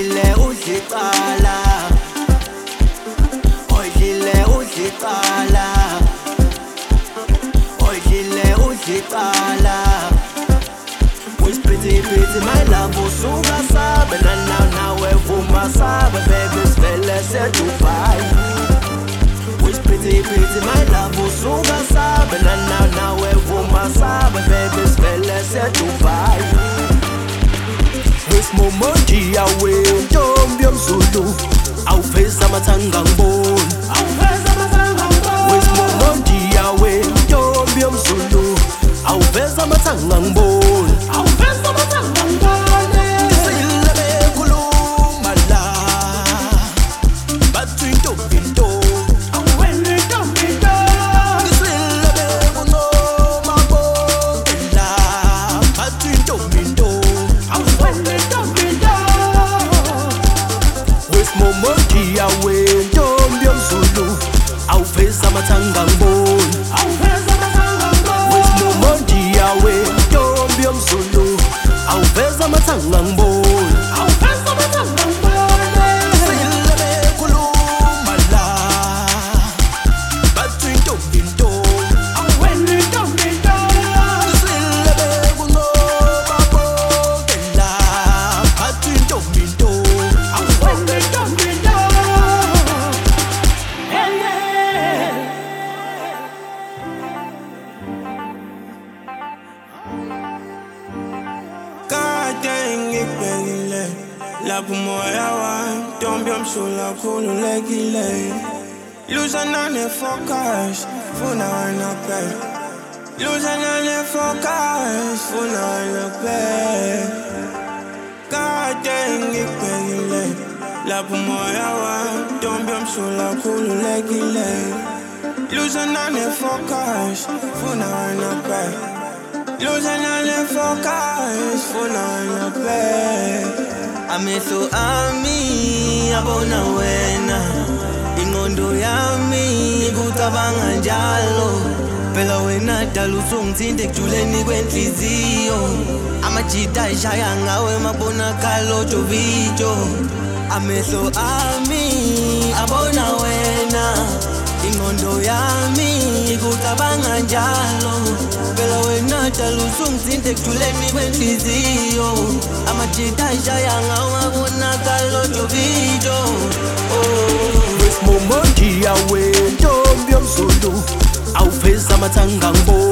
udlicala Odlile udlicala Odlile udlicala Wisiphithi my love usuka sabe nanaw nawe vuma sabe baby sivele sedubai Wisiphithi my Wisimomoji yawe ntombi yomzulu awuveza amathanga ngiboni yomzulu awuveza amathanga ngiboni kade ngikubekile lapho umoya wami ntombi yomshula khululekile luzana ne-focus funa wena kuphela luzana ne-focus funa wena kuphela kade ngikubekile lapho umoya wami ntombi yomshula khululekile luzana ne-focus funa wena kuphela Losing all the focus for none of amehlo ami abona wena ingqondo yami kucabanga njalo. Phela wena dala usungithinte ekujuleni kwenhliziyo. Amajita ayishaya ngawe mabonakalo jovijo. Amehlo ami abona wena ingqondo yami kucabanga njalo. Wena dala usungithinte ekujuleni kwenhliziyo amajita ayishaya ngawe mabonakalo jovijo oh. Wisimomoji yawe ntombi yomzulu awuveza amathanga ngiboni